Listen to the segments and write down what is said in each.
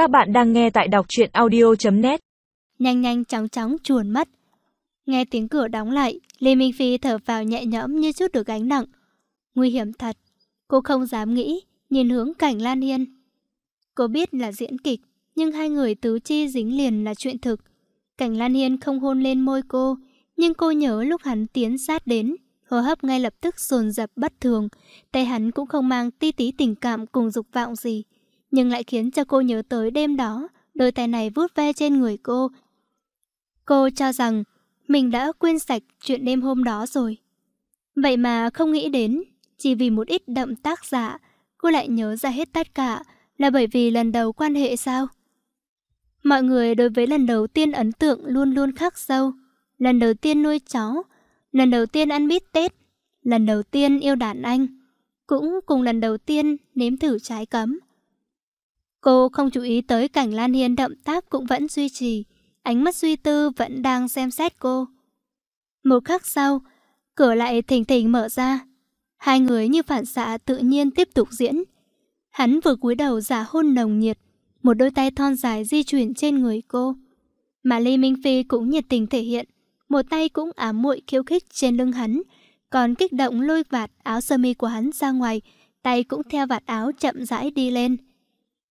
Các bạn đang nghe tại đọc truyện audio.net Nhanh nhanh chóng chóng chuồn mất. Nghe tiếng cửa đóng lại, Lê Minh Phi thở vào nhẹ nhõm như chút được gánh nặng. Nguy hiểm thật. Cô không dám nghĩ, nhìn hướng cảnh Lan Hiên. Cô biết là diễn kịch, nhưng hai người tứ chi dính liền là chuyện thực. Cảnh Lan Hiên không hôn lên môi cô, nhưng cô nhớ lúc hắn tiến sát đến, hô hấp ngay lập tức dồn dập bất thường, tay hắn cũng không mang ti tí tình cảm cùng dục vọng gì, nhưng lại khiến cho cô nhớ tới đêm đó, đôi tay này vuốt ve trên người cô. Cô cho rằng mình đã quên sạch chuyện đêm hôm đó rồi. Vậy mà không nghĩ đến, chỉ vì một ít động tác giả, cô lại nhớ ra hết tất cả, là bởi vì lần đầu quan hệ sao? Mọi người đối với lần đầu tiên ấn tượng luôn luôn khắc sâu. Lần đầu tiên nuôi chó, lần đầu tiên ăn bít tết, lần đầu tiên yêu đàn anh, cũng cùng lần đầu tiên nếm thử trái cấm. Cô không chú ý tới cảnh Lan Hiên động tác cũng vẫn duy trì, ánh mắt suy tư vẫn đang xem xét cô. Một khắc sau, cửa lại thình thình mở ra. Hai người như phản xạ tự nhiên tiếp tục diễn. Hắn vừa cúi đầu giả hôn nồng nhiệt, một đôi tay thon dài di chuyển trên người cô. Mà Lê Minh Phi cũng nhiệt tình thể hiện, một tay cũng ám muội khiêu khích trên lưng hắn, còn kích động lôi vạt áo sơ mi của hắn ra ngoài, tay cũng theo vạt áo chậm rãi đi lên.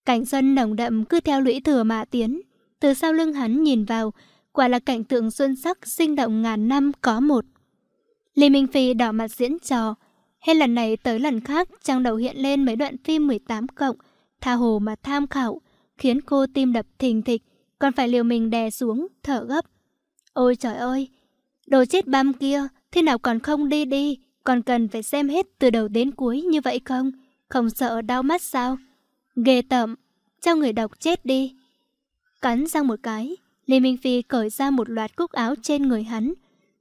Cảnh xuân nồng đậm cứ theo lũy thừa mà tiến, từ sau lưng hắn nhìn vào, quả là cảnh tượng xuân sắc sinh động ngàn năm có một. Lê Minh Phi đỏ mặt diễn trò, hết lần này tới lần khác trang đầu hiện lên mấy đoạn phim 18 cộng, tha hồ mà tham khảo, khiến cô tim đập thình thịch, còn phải liều mình đè xuống, thở gấp. Ôi trời ơi, đồ chết băm kia, thế nào còn không đi đi, còn cần phải xem hết từ đầu đến cuối như vậy không? Không sợ đau mắt sao? Ghê tởm, cho người đọc chết đi. Cắn răng một cái, Lê Minh Phi cởi ra một loạt cúc áo trên người hắn.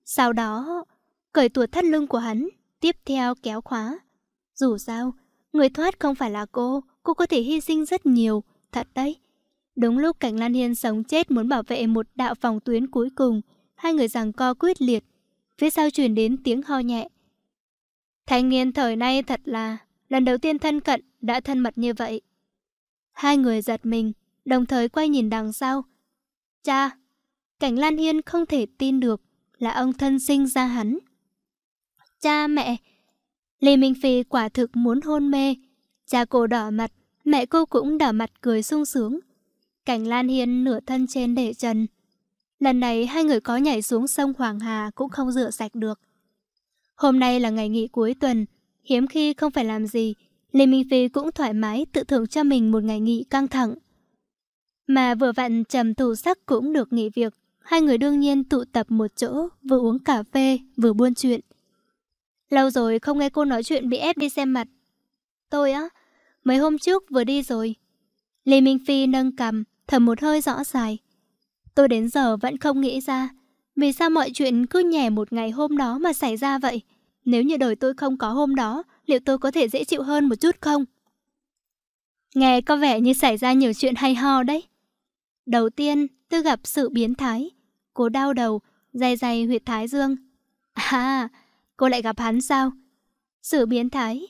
Sau đó, cởi tuột thắt lưng của hắn, tiếp theo kéo khóa. Dù sao, người thoát không phải là cô, cô có thể hy sinh rất nhiều, thật đấy. Đúng lúc Cảnh Lan Hiên sống chết muốn bảo vệ một đạo phòng tuyến cuối cùng, hai người giằng co quyết liệt. Phía sau truyền đến tiếng ho nhẹ. Thanh niên thời nay thật là lần đầu tiên thân cận đã thân mật như vậy. Hai người giật mình, đồng thời quay nhìn đằng sau. Cha! Cảnh Lan Hiên không thể tin được là ông thân sinh ra hắn. Cha mẹ! Lê Minh Phi quả thực muốn hôn mê. Cha cô đỏ mặt, mẹ cô cũng đỏ mặt cười sung sướng. Cảnh Lan Hiên nửa thân trên để trần. Lần này hai người có nhảy xuống sông Hoàng Hà cũng không rửa sạch được. Hôm nay là ngày nghỉ cuối tuần, hiếm khi không phải làm gì, Lê Minh Phi cũng thoải mái tự thưởng cho mình một ngày nghỉ căng thẳng. Mà vừa vặn trầm thủ sắc cũng được nghỉ việc, hai người đương nhiên tụ tập một chỗ, vừa uống cà phê, vừa buôn chuyện. Lâu rồi không nghe cô nói chuyện bị ép đi xem mặt. Tôi á, mấy hôm trước vừa đi rồi. Lê Minh Phi nâng cầm, thở một hơi rõ dài. Tôi đến giờ vẫn không nghĩ ra, vì sao mọi chuyện cứ nhè một ngày hôm đó mà xảy ra vậy? Nếu như đời tôi không có hôm đó, liệu tôi có thể dễ chịu hơn một chút không? Nghe có vẻ như xảy ra nhiều chuyện hay ho đấy. Đầu tiên, tôi gặp sự biến thái. Cô đau đầu, dày dày huyệt thái dương. À, cô lại gặp hắn sao? Sự biến thái.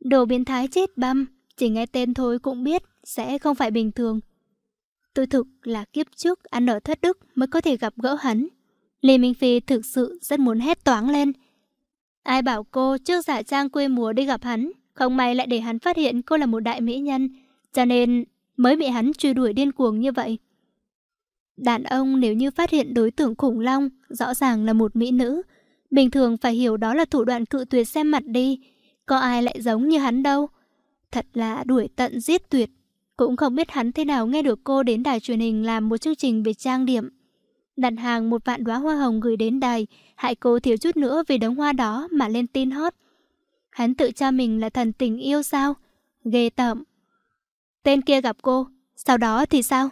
Đồ biến thái chết băm, chỉ nghe tên thôi cũng biết sẽ không phải bình thường. Tôi thực là kiếp trước ăn ở thất đức mới có thể gặp gỡ hắn. Lê Minh Phi thực sự rất muốn hét toáng lên. Ai bảo cô trước giả trang quê mùa đi gặp hắn, không may lại để hắn phát hiện cô là một đại mỹ nhân, cho nên mới bị hắn truy đuổi điên cuồng như vậy. Đàn ông nếu như phát hiện đối tượng khủng long, rõ ràng là một mỹ nữ, bình thường phải hiểu đó là thủ đoạn cự tuyệt xem mặt đi, có ai lại giống như hắn đâu. Thật là đuổi tận giết tuyệt, cũng không biết hắn thế nào nghe được cô đến đài truyền hình làm một chương trình về trang điểm. Đặt hàng một vạn đóa hoa hồng gửi đến đài, hại cô thiếu chút nữa vì đống hoa đó mà lên tin hot. Hắn tự cho mình là thần tình yêu sao? Ghê tởm. Tên kia gặp cô, sau đó thì sao?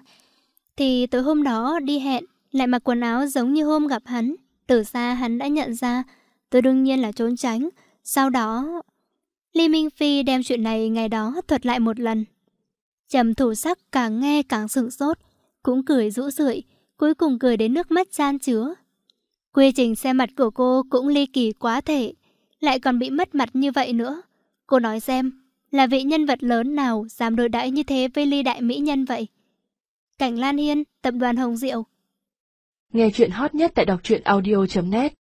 Thì tối hôm đó đi hẹn, lại mặc quần áo giống như hôm gặp hắn. Từ xa hắn đã nhận ra, tôi đương nhiên là trốn tránh. Sau đó... Lý Minh Phi đem chuyện này ngày đó thuật lại một lần. Trầm thủ sắc càng nghe càng sửng sốt, cũng cười rũ rượi, cuối cùng cười đến nước mắt chan chứa. Quy trình xem mặt của cô cũng ly kỳ quá thể, lại còn bị mất mặt như vậy nữa. Cô nói xem, là vị nhân vật lớn nào dám đối đãi như thế với ly đại mỹ nhân vậy? Cảnh Lan Hiên, Tập đoàn Hồng Diệu. Nghe chuyện hot nhất tại đọc truyện audio.net